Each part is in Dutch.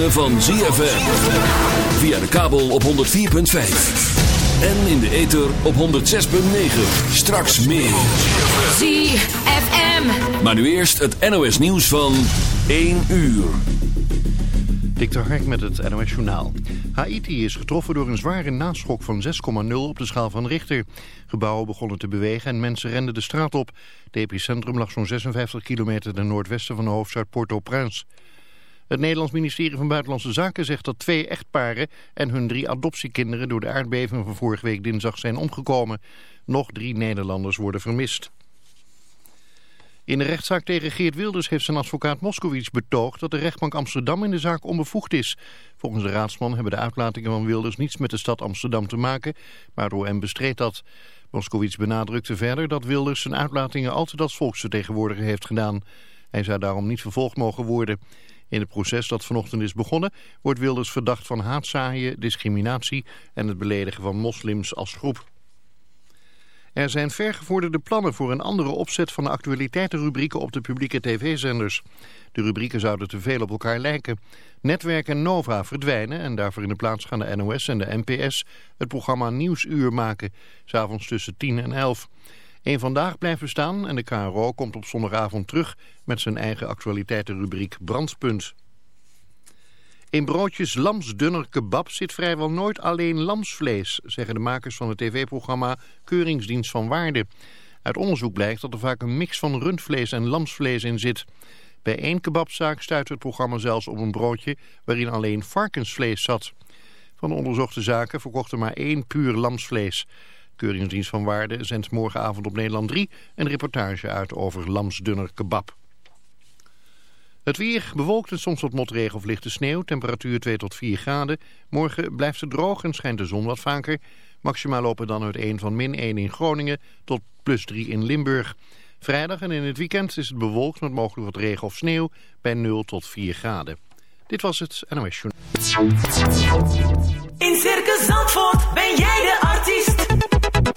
Ritme van ZFM. Via de kabel op 104.5. En in de ether op 106.9. Straks meer. ZFM. Maar nu eerst het NOS nieuws van 1 uur. Dikter Hark met het NOS Journaal. Haiti is getroffen door een zware naschok van 6,0 op de schaal van Richter. Gebouwen begonnen te bewegen en mensen renden de straat op. Het epicentrum lag zo'n 56 kilometer ten noordwesten van de hoofdstad Port-au-Prince. Het Nederlands ministerie van Buitenlandse Zaken zegt dat twee echtparen en hun drie adoptiekinderen door de aardbeving van vorige week dinsdag zijn omgekomen. Nog drie Nederlanders worden vermist. In de rechtszaak tegen Geert Wilders heeft zijn advocaat Moskowitz betoogd dat de rechtbank Amsterdam in de zaak onbevoegd is. Volgens de raadsman hebben de uitlatingen van Wilders niets met de stad Amsterdam te maken, maar de OM bestreed dat. Moskowitz benadrukte verder dat Wilders zijn uitlatingen altijd als volksvertegenwoordiger heeft gedaan. Hij zou daarom niet vervolgd mogen worden. In het proces dat vanochtend is begonnen wordt Wilders verdacht van haatzaaien, discriminatie en het beledigen van moslims als groep. Er zijn vergevorderde plannen voor een andere opzet van de actualiteitenrubrieken op de publieke tv-zenders. De rubrieken zouden te veel op elkaar lijken. Netwerk en Nova verdwijnen en daarvoor in de plaats gaan de NOS en de NPS het programma Nieuwsuur maken, s'avonds tussen 10 en 11. Eén Vandaag blijft bestaan en de KRO komt op zondagavond terug met zijn eigen actualiteitenrubriek Brandpunt. In broodjes lamsdunner kebab zit vrijwel nooit alleen lamsvlees, zeggen de makers van het tv-programma Keuringsdienst van Waarde. Uit onderzoek blijkt dat er vaak een mix van rundvlees en lamsvlees in zit. Bij één kebabzaak stuit het programma zelfs op een broodje waarin alleen varkensvlees zat. Van de onderzochte zaken verkochten maar één puur lamsvlees. Keuringsdienst van Waarde zendt morgenavond op Nederland 3 een reportage uit over lamsdunner kebab. Het weer bewolkt en soms wat motregen of lichte sneeuw. Temperatuur 2 tot 4 graden. Morgen blijft het droog en schijnt de zon wat vaker. Maximaal lopen dan uit 1 van min 1 in Groningen tot plus 3 in Limburg. Vrijdag en in het weekend is het bewolkt met mogelijk wat regen of sneeuw bij 0 tot 4 graden. Dit was het NOS Journal. In Circus Zandvoort ben jij de artiest.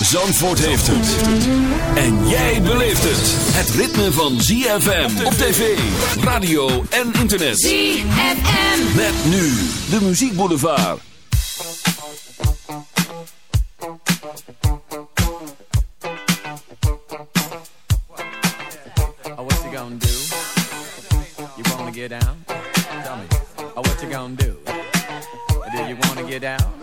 Zandvoort heeft het. En jij beleeft het. Het ritme van ZFM op tv, radio en internet. ZFM. Met nu de muziekboulevard. Oh, what you gonna do? You wanna get down? Tell me. Oh, what you gonna do? Do you wanna get down?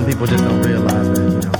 Some people just don't realize that, you know,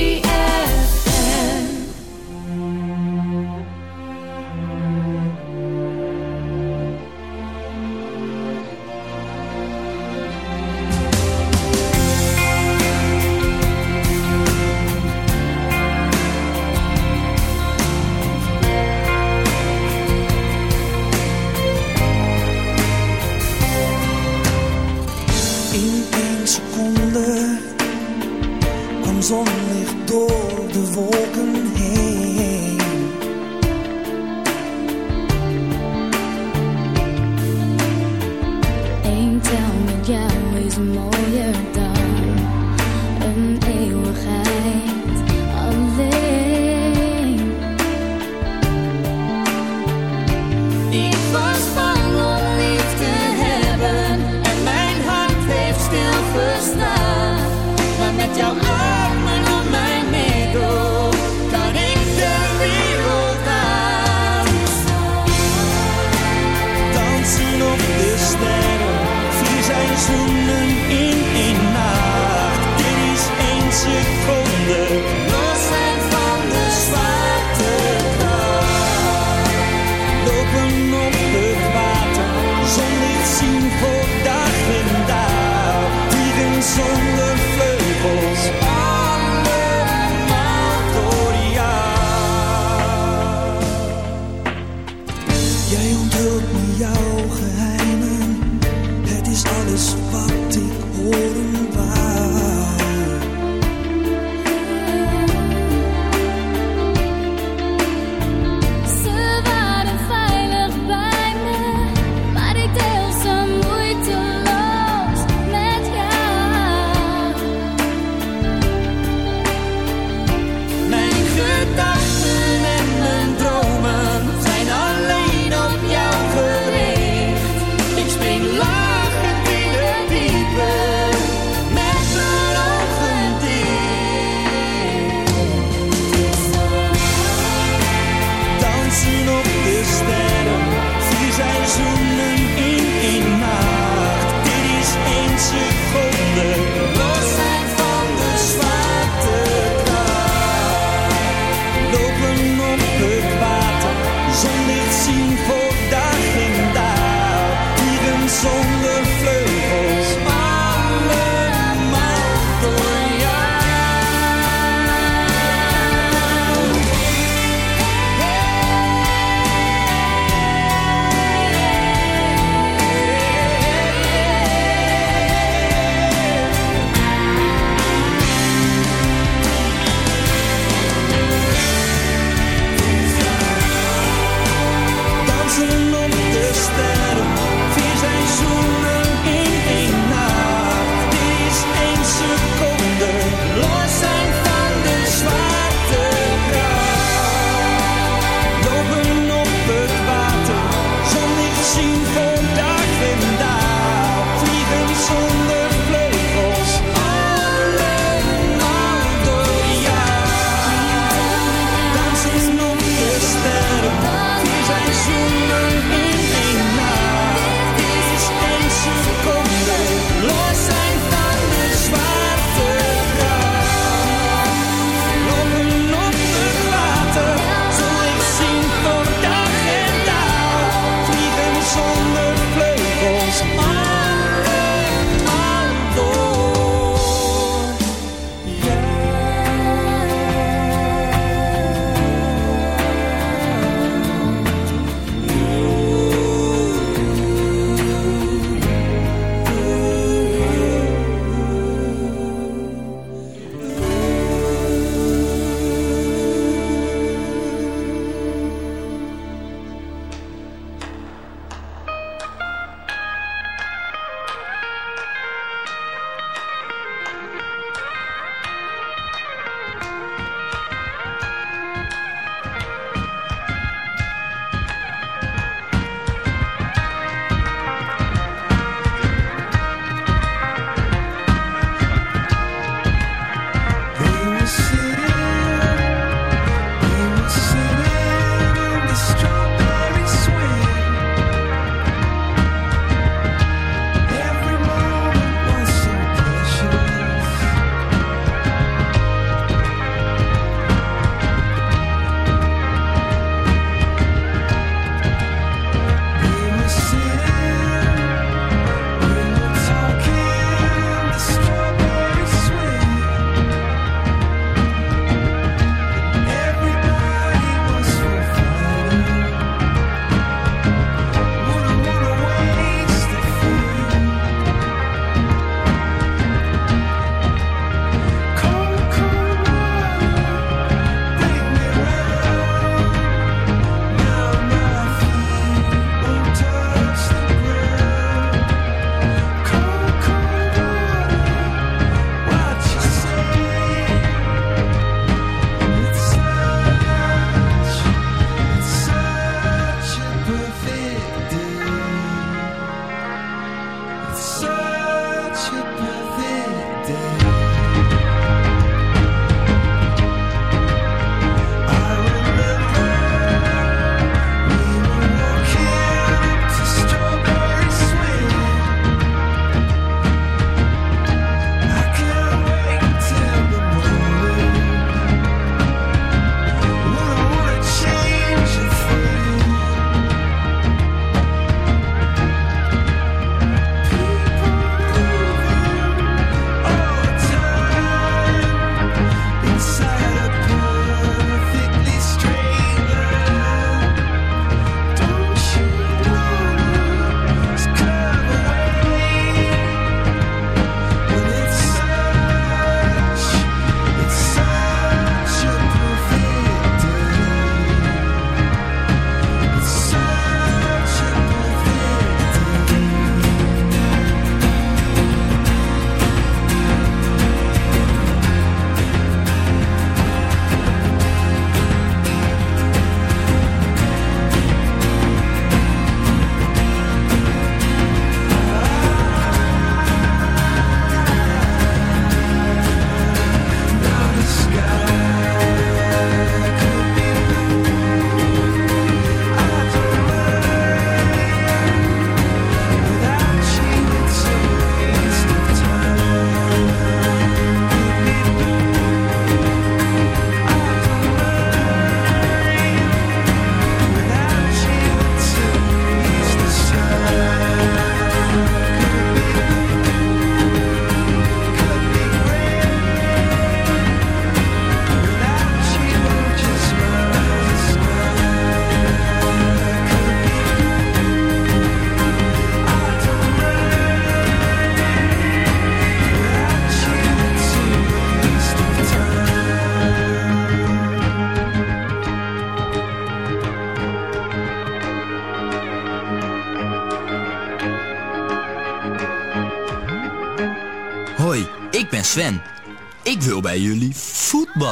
zonder vleugels.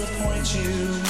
Disappoint you.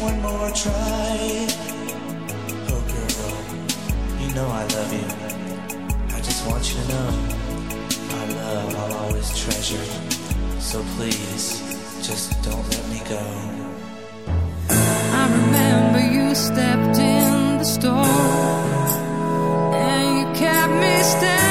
one more try? Oh, girl, you know I love you. I just want you to know my love I'll always treasure. So please, just don't let me go. I remember you stepped in the store and you kept me standing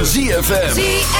van ZFM.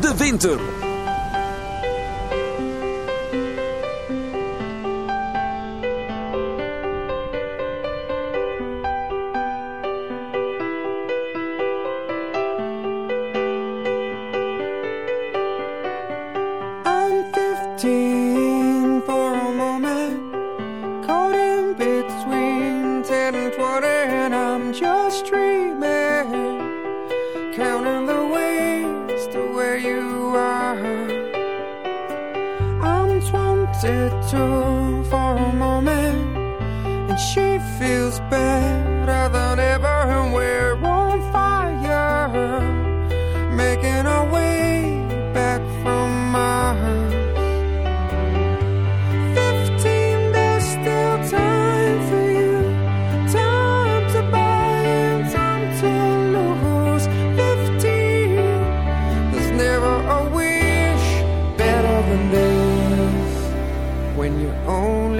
de winter.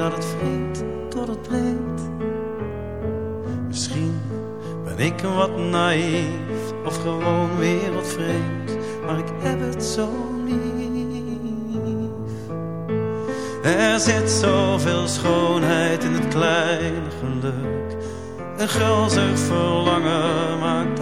dat het vreemd tot het breekt. Misschien ben ik wat naïef of gewoon wereldvreemd, maar ik heb het zo lief. Er zit zoveel schoonheid in het kleine geluk. Een gulzig verlangen maakt